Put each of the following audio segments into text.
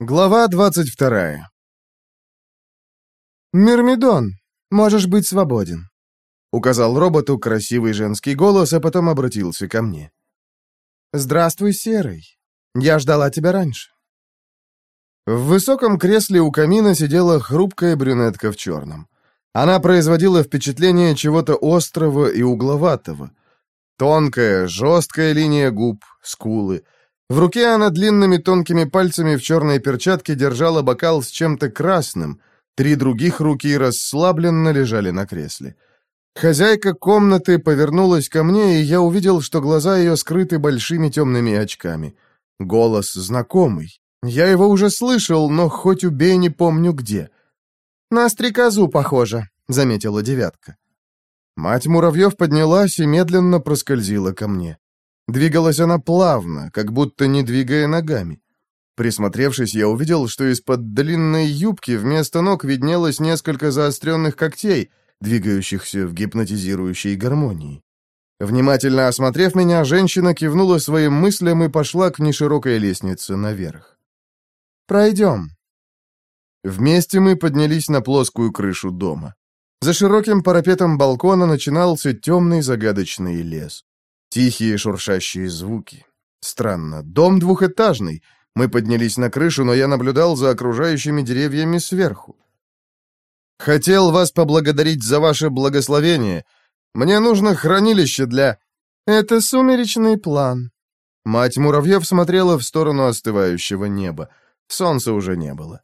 Глава 22. «Мирмидон, можешь быть свободен», — указал роботу красивый женский голос, а потом обратился ко мне. «Здравствуй, Серый. Я ждала тебя раньше». В высоком кресле у камина сидела хрупкая брюнетка в черном. Она производила впечатление чего-то острого и угловатого. Тонкая, жесткая линия губ, скулы — в руке она длинными тонкими пальцами в черной перчатке держала бокал с чем-то красным. Три других руки расслабленно лежали на кресле. Хозяйка комнаты повернулась ко мне, и я увидел, что глаза ее скрыты большими темными очками. Голос знакомый. Я его уже слышал, но хоть убей, не помню где. «На стрекозу похоже», — заметила девятка. Мать муравьев поднялась и медленно проскользила ко мне. Двигалась она плавно, как будто не двигая ногами. Присмотревшись, я увидел, что из-под длинной юбки вместо ног виднелось несколько заостренных когтей, двигающихся в гипнотизирующей гармонии. Внимательно осмотрев меня, женщина кивнула своим мыслям и пошла к неширокой лестнице наверх. «Пройдем». Вместе мы поднялись на плоскую крышу дома. За широким парапетом балкона начинался темный загадочный лес. Тихие шуршащие звуки. Странно, дом двухэтажный. Мы поднялись на крышу, но я наблюдал за окружающими деревьями сверху. «Хотел вас поблагодарить за ваше благословение. Мне нужно хранилище для...» «Это сумеречный план». Мать муравьев смотрела в сторону остывающего неба. Солнца уже не было.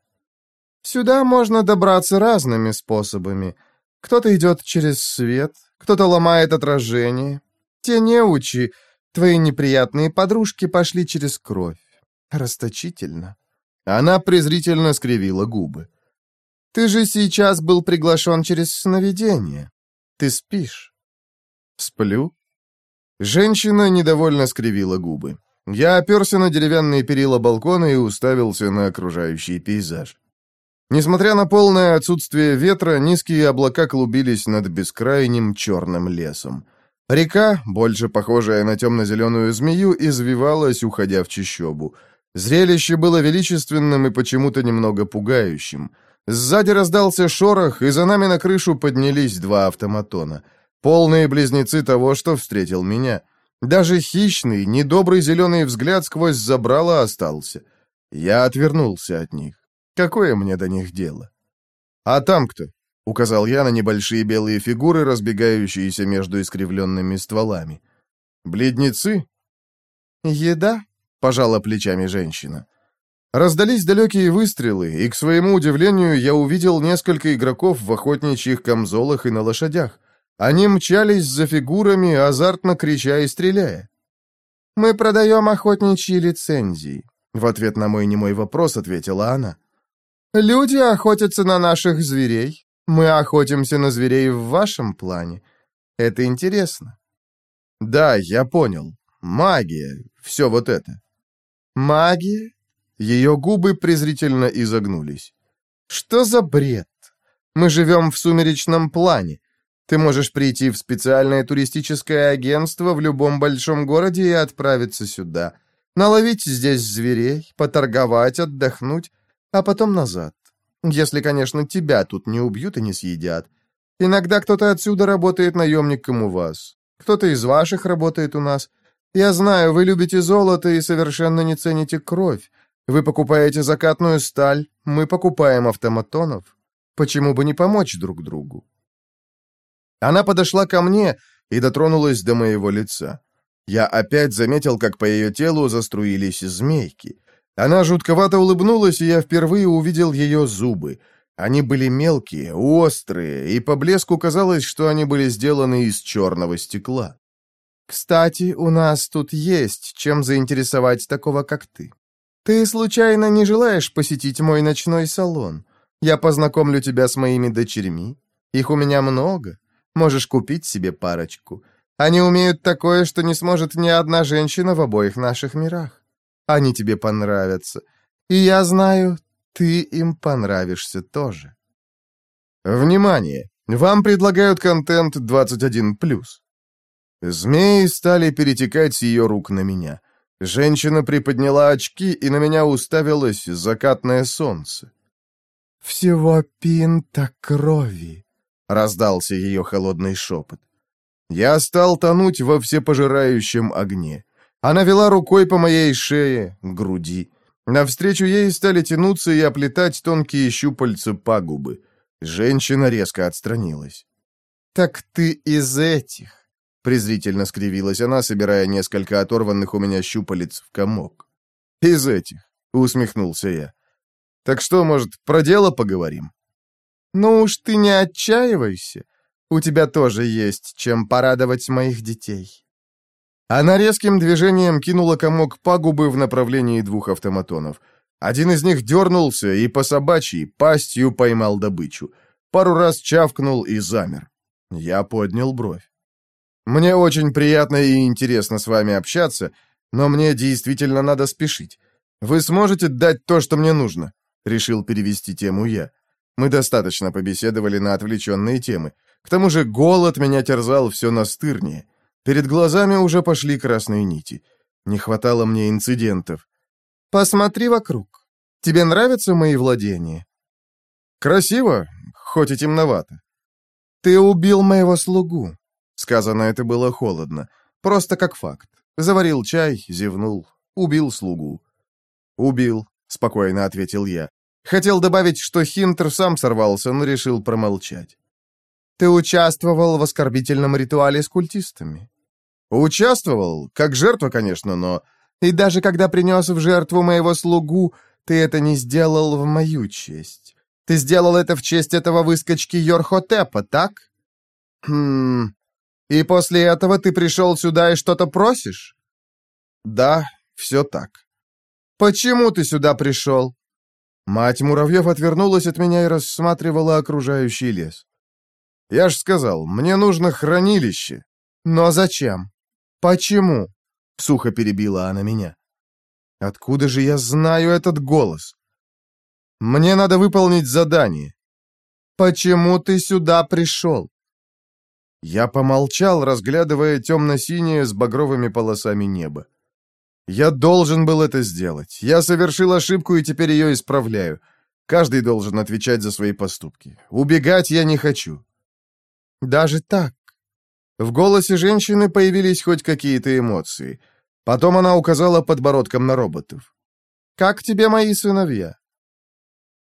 «Сюда можно добраться разными способами. Кто-то идет через свет, кто-то ломает отражение, те неучи, твои неприятные подружки, пошли через кровь. Расточительно. Она презрительно скривила губы. Ты же сейчас был приглашен через сновидение. Ты спишь. Сплю? Женщина недовольно скривила губы. Я оперся на деревянные перила балкона и уставился на окружающий пейзаж. Несмотря на полное отсутствие ветра, низкие облака клубились над бескрайним черным лесом. Река, больше похожая на темно-зеленую змею, извивалась, уходя в чащобу. Зрелище было величественным и почему-то немного пугающим. Сзади раздался шорох, и за нами на крышу поднялись два автоматона. Полные близнецы того, что встретил меня. Даже хищный, недобрый зеленый взгляд сквозь забрало остался. Я отвернулся от них. Какое мне до них дело? «А там кто?» — указал я на небольшие белые фигуры, разбегающиеся между искривленными стволами. «Бледнецы?» «Еда?» — пожала плечами женщина. Раздались далекие выстрелы, и, к своему удивлению, я увидел несколько игроков в охотничьих камзолах и на лошадях. Они мчались за фигурами, азартно крича и стреляя. «Мы продаем охотничьи лицензии», — в ответ на мой немой вопрос ответила она. «Люди охотятся на наших зверей, мы охотимся на зверей в вашем плане. Это интересно. Да, я понял. Магия, все вот это. Магия? Ее губы презрительно изогнулись. Что за бред? Мы живем в сумеречном плане. Ты можешь прийти в специальное туристическое агентство в любом большом городе и отправиться сюда. Наловить здесь зверей, поторговать, отдохнуть, а потом назад. Если, конечно, тебя тут не убьют и не съедят. Иногда кто-то отсюда работает наемником у вас. Кто-то из ваших работает у нас. Я знаю, вы любите золото и совершенно не цените кровь. Вы покупаете закатную сталь, мы покупаем автоматонов. Почему бы не помочь друг другу?» Она подошла ко мне и дотронулась до моего лица. Я опять заметил, как по ее телу заструились змейки. Она жутковато улыбнулась, и я впервые увидел ее зубы. Они были мелкие, острые, и по блеску казалось, что они были сделаны из черного стекла. «Кстати, у нас тут есть чем заинтересовать такого, как ты. Ты, случайно, не желаешь посетить мой ночной салон? Я познакомлю тебя с моими дочерьми. Их у меня много. Можешь купить себе парочку. Они умеют такое, что не сможет ни одна женщина в обоих наших мирах. Они тебе понравятся. И я знаю, ты им понравишься тоже. Внимание! Вам предлагают контент 21+. Змеи стали перетекать с ее рук на меня. Женщина приподняла очки, и на меня уставилось закатное солнце. «Всего пинта крови», — раздался ее холодный шепот. Я стал тонуть во всепожирающем огне. Она вела рукой по моей шее, груди. Навстречу ей стали тянуться и оплетать тонкие щупальца пагубы. Женщина резко отстранилась. «Так ты из этих!» — презрительно скривилась она, собирая несколько оторванных у меня щупалец в комок. «Из этих!» — усмехнулся я. «Так что, может, про дело поговорим?» «Ну уж ты не отчаивайся. У тебя тоже есть чем порадовать моих детей». Она резким движением кинула комок пагубы в направлении двух автоматонов. Один из них дернулся и по собачьей пастью поймал добычу. Пару раз чавкнул и замер. Я поднял бровь. «Мне очень приятно и интересно с вами общаться, но мне действительно надо спешить. Вы сможете дать то, что мне нужно?» Решил перевести тему я. Мы достаточно побеседовали на отвлеченные темы. К тому же голод меня терзал все настырнее. Перед глазами уже пошли красные нити. Не хватало мне инцидентов. «Посмотри вокруг. Тебе нравятся мои владения?» «Красиво, хоть и темновато». «Ты убил моего слугу». Сказано это было холодно, просто как факт. Заварил чай, зевнул, убил слугу. «Убил», — спокойно ответил я. Хотел добавить, что Хинтер сам сорвался, но решил промолчать. «Ты участвовал в оскорбительном ритуале с культистами?» Участвовал, как жертва, конечно, но... И даже когда принес в жертву моего слугу, ты это не сделал в мою честь. Ты сделал это в честь этого выскочки Йорхотепа, так? Хм... И после этого ты пришел сюда и что-то просишь? Да, все так. Почему ты сюда пришел? Мать муравьев отвернулась от меня и рассматривала окружающий лес. Я ж сказал, мне нужно хранилище. Но зачем? «Почему?» — сухо перебила она меня. «Откуда же я знаю этот голос?» «Мне надо выполнить задание». «Почему ты сюда пришел?» Я помолчал, разглядывая темно-синее с багровыми полосами небо. Я должен был это сделать. Я совершил ошибку и теперь ее исправляю. Каждый должен отвечать за свои поступки. Убегать я не хочу. Даже так? В голосе женщины появились хоть какие-то эмоции. Потом она указала подбородком на роботов. «Как тебе мои сыновья?»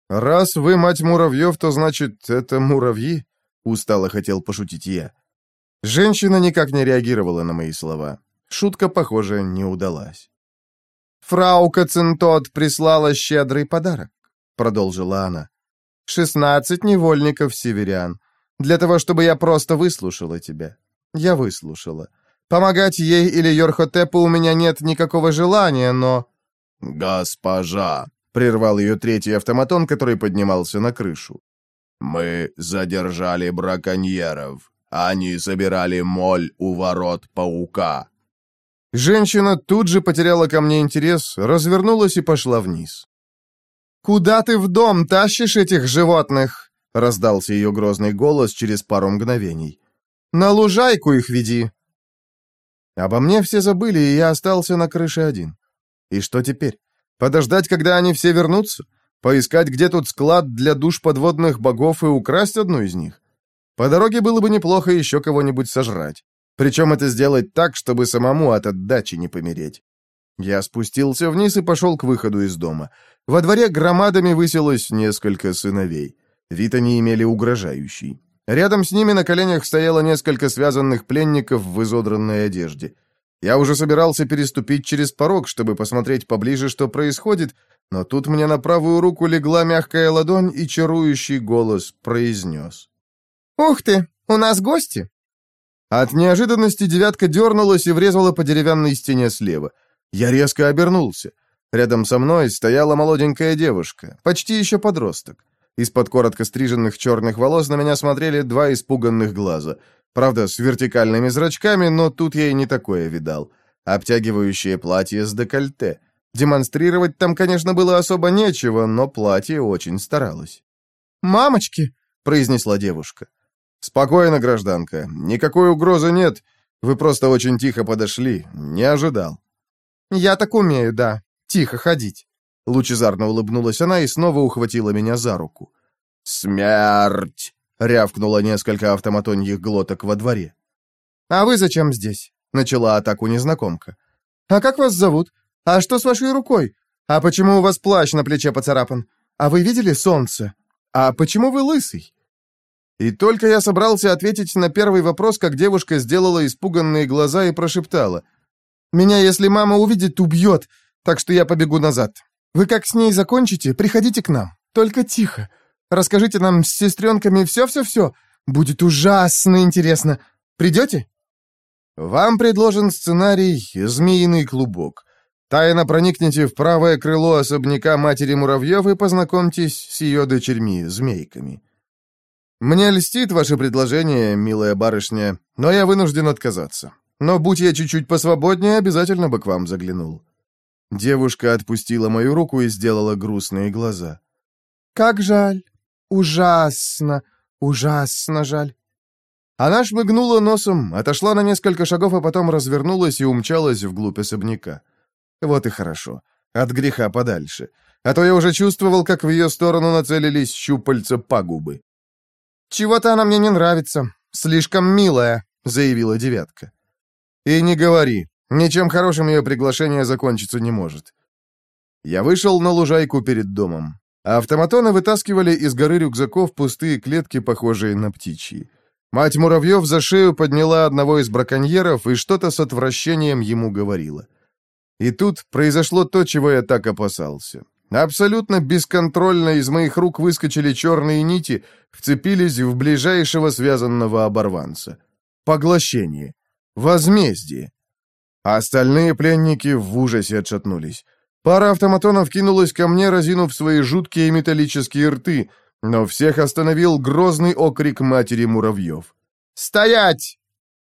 «Раз вы мать муравьев, то значит, это муравьи?» Устало хотел пошутить я. Женщина никак не реагировала на мои слова. Шутка, похоже, не удалась. «Фрау Кацинтот прислала щедрый подарок», — продолжила она. «Шестнадцать невольников северян. Для того, чтобы я просто выслушала тебя. Я выслушала. Помогать ей или Йорхотепу у меня нет никакого желания, но... «Госпожа!» — прервал ее третий автоматон, который поднимался на крышу. «Мы задержали браконьеров. Они собирали моль у ворот паука». Женщина тут же потеряла ко мне интерес, развернулась и пошла вниз. «Куда ты в дом тащишь этих животных?» — раздался ее грозный голос через пару мгновений. На лужайку их веди!» Обо мне все забыли, и я остался на крыше один. И что теперь? Подождать, когда они все вернутся? Поискать, где тут склад для душ подводных богов и украсть одну из них? По дороге было бы неплохо еще кого-нибудь сожрать. Причем это сделать так, чтобы самому от отдачи не помереть. Я спустился вниз и пошел к выходу из дома. Во дворе громадами высилось несколько сыновей. Вид они имели угрожающий. Рядом с ними на коленях стояло несколько связанных пленников в изодранной одежде. Я уже собирался переступить через порог, чтобы посмотреть поближе, что происходит, но тут мне на правую руку легла мягкая ладонь, и чарующий голос произнес. «Ух ты, у нас гости!» От неожиданности девятка дернулась и врезала по деревянной стене слева. Я резко обернулся. Рядом со мной стояла молоденькая девушка, почти еще подросток. Из-под коротко стриженных черных волос на меня смотрели два испуганных глаза. Правда, с вертикальными зрачками, но тут я и не такое видал. Обтягивающее платье с декольте. Демонстрировать там, конечно, было особо нечего, но платье очень старалось. «Мамочки!» — произнесла девушка. «Спокойно, гражданка. Никакой угрозы нет. Вы просто очень тихо подошли. Не ожидал». «Я так умею, да. Тихо ходить». Лучезарно улыбнулась она и снова ухватила меня за руку. «Смерть!» — рявкнуло несколько автоматоньих глоток во дворе. «А вы зачем здесь?» — начала атаку незнакомка. «А как вас зовут? А что с вашей рукой? А почему у вас плащ на плече поцарапан? А вы видели солнце? А почему вы лысый?» И только я собрался ответить на первый вопрос, как девушка сделала испуганные глаза и прошептала. «Меня, если мама увидит, убьет, так что я побегу назад. Вы как с ней закончите, приходите к нам. Только тихо. Расскажите нам с сестренками все-все-все. Будет ужасно интересно. Придете?» «Вам предложен сценарий «Змеиный клубок». Тайно проникните в правое крыло особняка матери муравьев и познакомьтесь с ее дочерьми, змейками. Мне льстит ваше предложение, милая барышня, но я вынужден отказаться. Но будь я чуть-чуть посвободнее, обязательно бы к вам заглянул». Девушка отпустила мою руку и сделала грустные глаза. «Как жаль! Ужасно, ужасно жаль!» Она шмыгнула носом, отошла на несколько шагов, а потом развернулась и умчалась вглубь особняка. Вот и хорошо. От греха подальше. А то я уже чувствовал, как в ее сторону нацелились щупальца пагубы. «Чего-то она мне не нравится. Слишком милая», — заявила девятка. «И не говори. Ничем хорошим ее приглашение закончиться не может». Я вышел на лужайку перед домом. Автоматоны вытаскивали из горы рюкзаков пустые клетки, похожие на птичьи. Мать муравьев за шею подняла одного из браконьеров и что-то с отвращением ему говорила. И тут произошло то, чего я так опасался. Абсолютно бесконтрольно из моих рук выскочили черные нити, вцепились в ближайшего связанного оборванца. Поглощение. Возмездие. А остальные пленники в ужасе отшатнулись. Пара автоматонов кинулась ко мне, разинув свои жуткие металлические рты, но всех остановил грозный окрик матери муравьев. «Стоять!»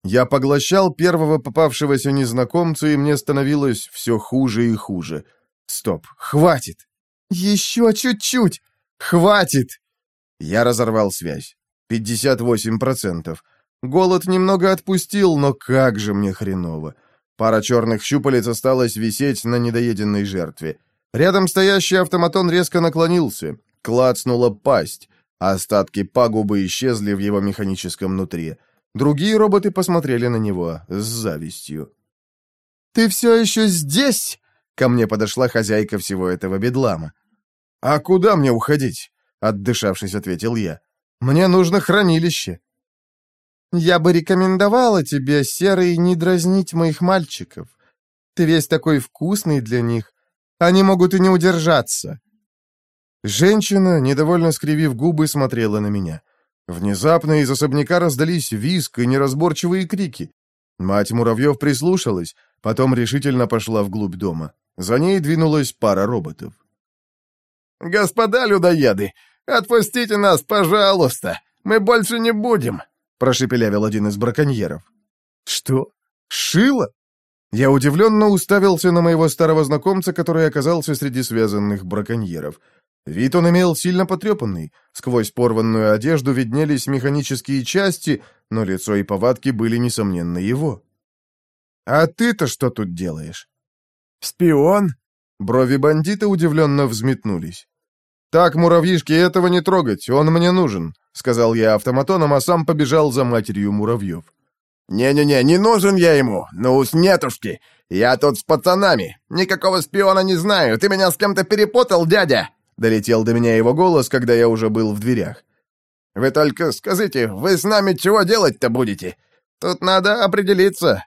Я поглощал первого попавшегося незнакомца, и мне становилось все хуже и хуже. Стоп, хватит! Еще чуть-чуть! Хватит! Я разорвал связь. 58%. Голод немного отпустил, но как же мне хреново. Пара черных щупалец осталась висеть на недоеденной жертве. Рядом стоящий автоматон резко наклонился. Клацнула пасть. Остатки пагубы исчезли в его механическом нутре. Другие роботы посмотрели на него с завистью. «Ты все еще здесь?» Ко мне подошла хозяйка всего этого бедлама. «А куда мне уходить?» — отдышавшись, ответил я. «Мне нужно хранилище». «Я бы рекомендовала тебе, Серый, не дразнить моих мальчиков. Ты весь такой вкусный для них. Они могут и не удержаться». Женщина, недовольно скривив губы, смотрела на меня. Внезапно из особняка раздались визг и неразборчивые крики. Мать муравьев прислушалась, потом решительно пошла вглубь дома. За ней двинулась пара роботов. «Господа людоеды, отпустите нас, пожалуйста! Мы больше не будем!» — прошепелявил один из браконьеров. «Что? Шило?» Я удивленно уставился на моего старого знакомца, который оказался среди связанных браконьеров — Вид он имел сильно потрепанный. Сквозь порванную одежду виднелись механические части, но лицо и повадки были, несомненно, его. «А ты-то что тут делаешь?» «Спион?» Брови бандита удивленно взметнулись. «Так, муравьишки, этого не трогать, он мне нужен», — сказал я автоматоном, а сам побежал за матерью муравьев. «Не-не-не, не нужен я ему, ну уж нетушки, я тут с пацанами, никакого спиона не знаю, ты меня с кем-то перепутал, дядя!» Долетел до меня его голос, когда я уже был в дверях. «Вы только скажите, вы с нами чего делать-то будете? Тут надо определиться».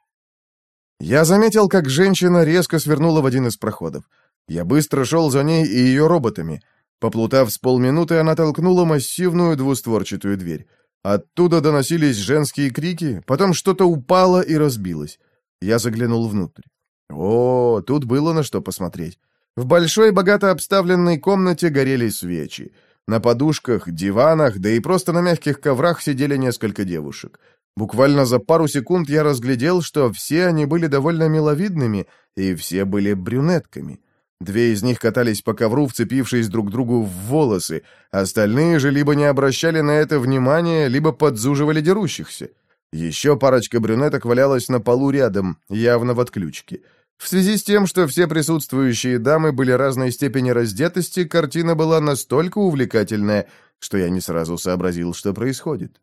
Я заметил, как женщина резко свернула в один из проходов. Я быстро шел за ней и ее роботами. Поплутав с полминуты, она толкнула массивную двустворчатую дверь. Оттуда доносились женские крики, потом что-то упало и разбилось. Я заглянул внутрь. О, тут было на что посмотреть. В большой, богато обставленной комнате горели свечи. На подушках, диванах, да и просто на мягких коврах сидели несколько девушек. Буквально за пару секунд я разглядел, что все они были довольно миловидными, и все были брюнетками. Две из них катались по ковру, вцепившись друг другу в волосы, остальные же либо не обращали на это внимания, либо подзуживали дерущихся. Еще парочка брюнеток валялась на полу рядом, явно в отключке. В связи с тем, что все присутствующие дамы были разной степени раздетости, картина была настолько увлекательная, что я не сразу сообразил, что происходит.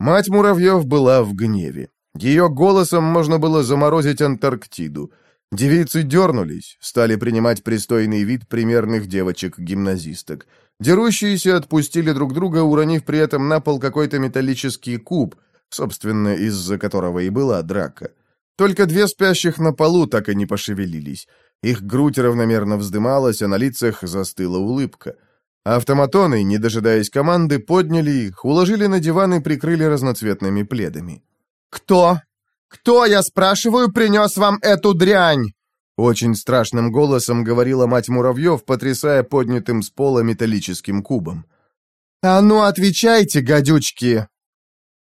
Мать Муравьев была в гневе. Ее голосом можно было заморозить Антарктиду. Девицы дернулись, стали принимать пристойный вид примерных девочек-гимназисток. Дерущиеся отпустили друг друга, уронив при этом на пол какой-то металлический куб, собственно, из-за которого и была драка. Только две спящих на полу так и не пошевелились. Их грудь равномерно вздымалась, а на лицах застыла улыбка. Автоматоны, не дожидаясь команды, подняли их, уложили на диван и прикрыли разноцветными пледами. «Кто? Кто, я спрашиваю, принес вам эту дрянь?» Очень страшным голосом говорила мать Муравьев, потрясая поднятым с пола металлическим кубом. «А ну, отвечайте, гадючки!»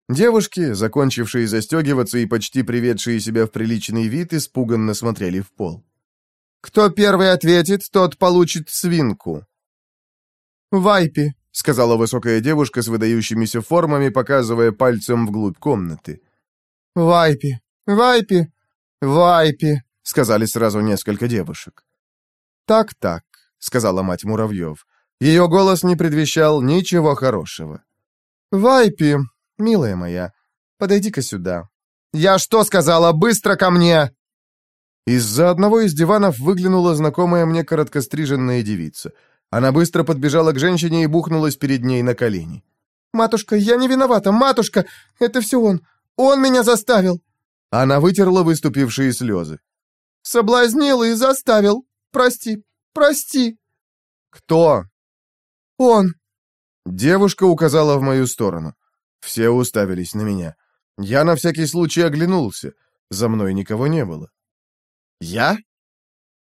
Девушки, закончившие застегиваться и почти приведшие себя в приличный вид, испуганно смотрели в пол. «Кто первый ответит, тот получит свинку». «Вайпи», — сказала высокая девушка с выдающимися формами, показывая пальцем вглубь комнаты. «Вайпи, Вайпи, Вайпи», — сказали сразу несколько девушек. «Так-так», — сказала мать Муравьев. Ее голос не предвещал ничего хорошего. «Вайпи, «Милая моя, подойди-ка сюда». «Я что сказала? Быстро ко мне!» Из-за одного из диванов выглянула знакомая мне короткостриженная девица. Она быстро подбежала к женщине и бухнулась перед ней на колени. «Матушка, я не виновата! Матушка! Это все он! Он меня заставил!» Она вытерла выступившие слезы. «Соблазнил и заставил! Прости! Прости!» «Кто?» «Он!» Девушка указала в мою сторону. Все уставились на меня. Я на всякий случай оглянулся. За мной никого не было. «Я?»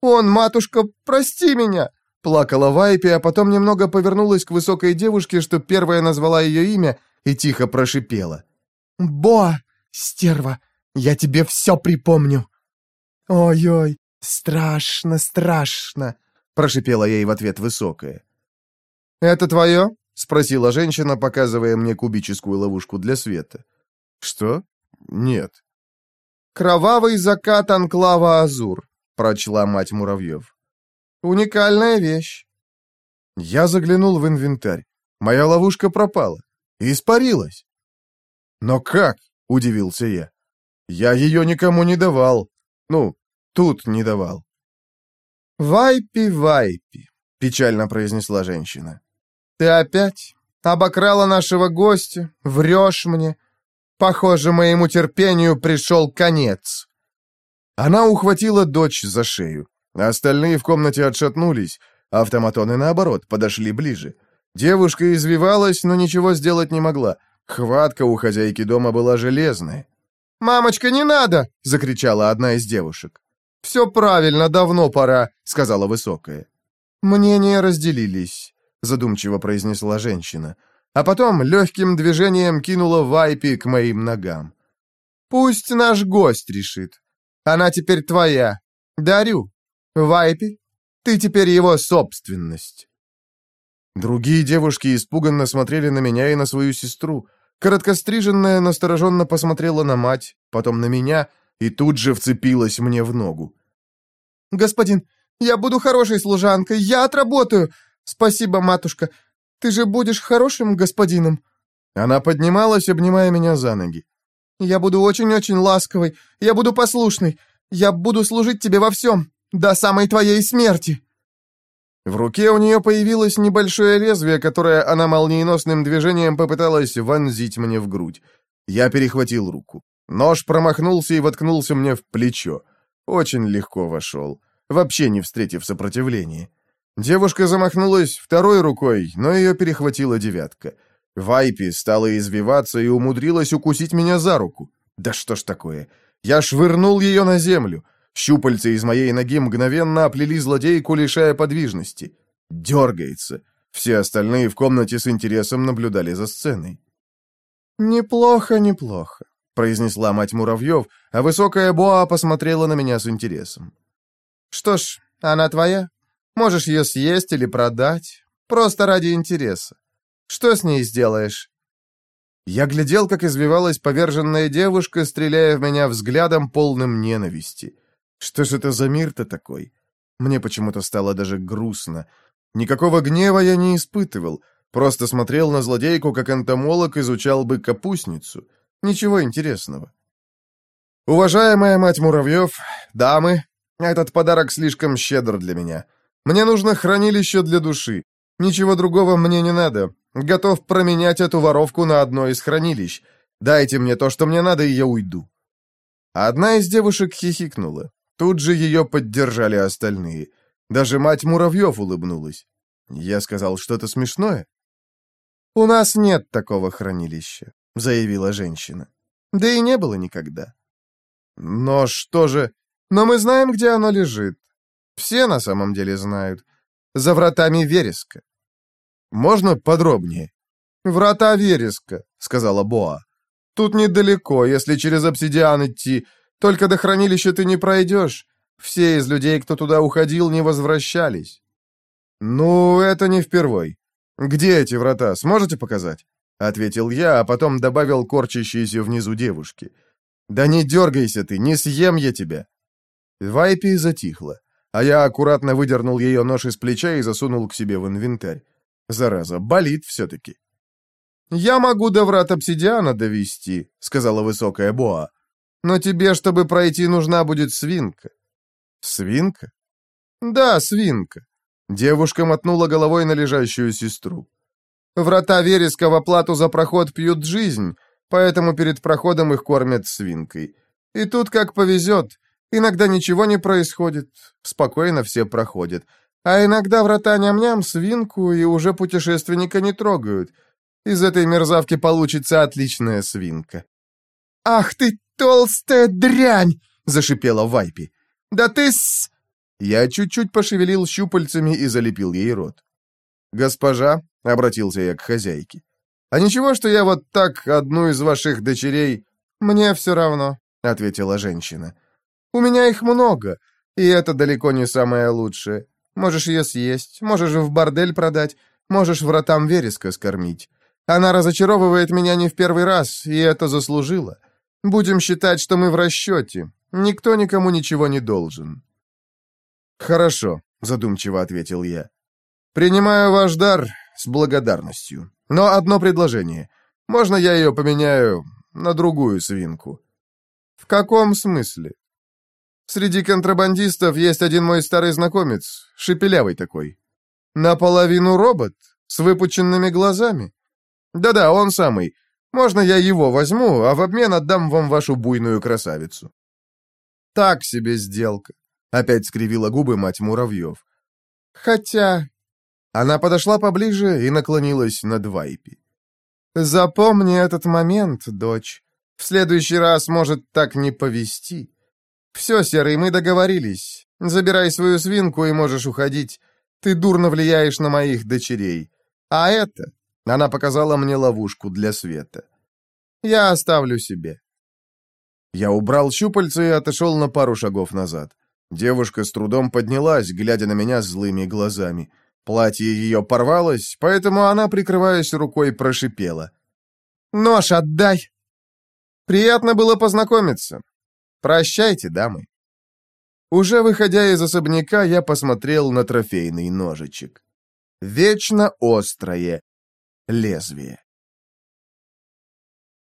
«Он, матушка, прости меня!» Плакала Вайпи, а потом немного повернулась к высокой девушке, что первая назвала ее имя, и тихо прошипела. «Бо, стерва, я тебе все припомню!» «Ой-ой, страшно, страшно!» Прошипела ей в ответ высокая. «Это твое?» — спросила женщина, показывая мне кубическую ловушку для света. «Что? Нет». «Кровавый закат анклава Азур», — прочла мать Муравьев. «Уникальная вещь». Я заглянул в инвентарь. Моя ловушка пропала. Испарилась. «Но как?» — удивился я. «Я ее никому не давал. Ну, тут не давал». «Вайпи, вайпи», — печально произнесла женщина. «Ты опять обокрала нашего гостя, врешь мне. Похоже, моему терпению пришел конец». Она ухватила дочь за шею. Остальные в комнате отшатнулись, автоматоны, наоборот, подошли ближе. Девушка извивалась, но ничего сделать не могла. Хватка у хозяйки дома была железная. «Мамочка, не надо!» — закричала одна из девушек. «Все правильно, давно пора», — сказала высокая. Мнения разделились задумчиво произнесла женщина, а потом легким движением кинула Вайпи к моим ногам. «Пусть наш гость решит. Она теперь твоя. Дарю. Вайпи, ты теперь его собственность». Другие девушки испуганно смотрели на меня и на свою сестру. Короткостриженная настороженно посмотрела на мать, потом на меня и тут же вцепилась мне в ногу. «Господин, я буду хорошей служанкой, я отработаю. «Спасибо, матушка. Ты же будешь хорошим господином». Она поднималась, обнимая меня за ноги. «Я буду очень-очень ласковой. Я буду послушной. Я буду служить тебе во всем, до самой твоей смерти». В руке у нее появилось небольшое лезвие, которое она молниеносным движением попыталась вонзить мне в грудь. Я перехватил руку. Нож промахнулся и воткнулся мне в плечо. Очень легко вошел, вообще не встретив сопротивления. Девушка замахнулась второй рукой, но ее перехватила девятка. Вайпи стала извиваться и умудрилась укусить меня за руку. Да что ж такое? Я швырнул ее на землю. Щупальца из моей ноги мгновенно оплели злодейку, лишая подвижности. Дергается. Все остальные в комнате с интересом наблюдали за сценой. «Неплохо, неплохо», — произнесла мать Муравьев, а высокая Боа посмотрела на меня с интересом. «Что ж, она твоя?» Можешь ее съесть или продать. Просто ради интереса. Что с ней сделаешь?» Я глядел, как извивалась поверженная девушка, стреляя в меня взглядом, полным ненависти. Что ж это за мир-то такой? Мне почему-то стало даже грустно. Никакого гнева я не испытывал, просто смотрел на злодейку, как энтомолог изучал бы капустницу. Ничего интересного. Уважаемая мать муравьев, дамы, этот подарок слишком щедр для меня. Мне нужно хранилище для души. Ничего другого мне не надо. Готов променять эту воровку на одно из хранилищ. Дайте мне то, что мне надо, и я уйду». Одна из девушек хихикнула. Тут же ее поддержали остальные. Даже мать муравьев улыбнулась. Я сказал что-то смешное. «У нас нет такого хранилища», — заявила женщина. «Да и не было никогда». «Но что же...» «Но мы знаем, где оно лежит. Все на самом деле знают. За вратами вереска». «Можно подробнее?» «Врата вереска», — сказала Боа. «Тут недалеко, если через обсидиан идти. Только до хранилища ты не пройдешь. Все из людей, кто туда уходил, не возвращались». «Ну, это не впервой. Где эти врата, сможете показать?» — ответил я, а потом добавил корчащейся внизу девушки. «Да не дергайся ты, не съем я тебя!» Вайпи затихла, а я аккуратно выдернул ее нож из плеча и засунул к себе в инвентарь. Зараза, болит все-таки. «Я могу до врат обсидиана довести», — сказала высокая Боа. «Но тебе, чтобы пройти, нужна будет свинка». «Свинка?» «Да, свинка». Девушка мотнула головой на лежащую сестру. «Врата вереска в оплату за проход пьют жизнь, поэтому перед проходом их кормят свинкой. И тут как повезет. Иногда ничего не происходит, спокойно все проходят. А иногда врата ням-ням свинку и уже путешественника не трогают. Из этой мерзавки получится отличная свинка. «Ах ты, толстая дрянь!» — зашипела Вайпи. «Да ты с...» Я чуть-чуть пошевелил щупальцами и залепил ей рот. «Госпожа», — обратился я к хозяйке, «А ничего, что я вот так одну из ваших дочерей...» «Мне все равно», — ответила женщина. «У меня их много, и это далеко не самое лучшее. Можешь ее съесть, можешь в бордель продать, можешь вратам вереска скормить. Она разочаровывает меня не в первый раз, и это заслужила. Будем считать, что мы в расчете. Никто никому ничего не должен». «Хорошо», — задумчиво ответил я. «Принимаю ваш дар с благодарностью». Но одно предложение. Можно я ее поменяю на другую свинку?» «В каком смысле?» «Среди контрабандистов есть один мой старый знакомец, шепелявый такой. Наполовину робот, с выпученными глазами. Да-да, он самый. Можно я его возьму, а в обмен отдам вам вашу буйную красавицу?» «Так себе сделка», — опять скривила губы мать муравьев. «Хотя она подошла поближе и наклонилась над Вайпи. «Запомни этот момент, дочь. В следующий раз может так не повести. Все, Серый, мы договорились. Забирай свою свинку и можешь уходить. Ты дурно влияешь на моих дочерей. А это...» Она показала мне ловушку для света. «Я оставлю себе». Я убрал щупальца и отошел на пару шагов назад. Девушка с трудом поднялась, глядя на меня злыми глазами. Платье ее порвалось, поэтому она, прикрываясь рукой, прошипела. «Нож отдай!» «Приятно было познакомиться. Прощайте, дамы». Уже выходя из особняка, я посмотрел на трофейный ножичек. Вечно острое лезвие.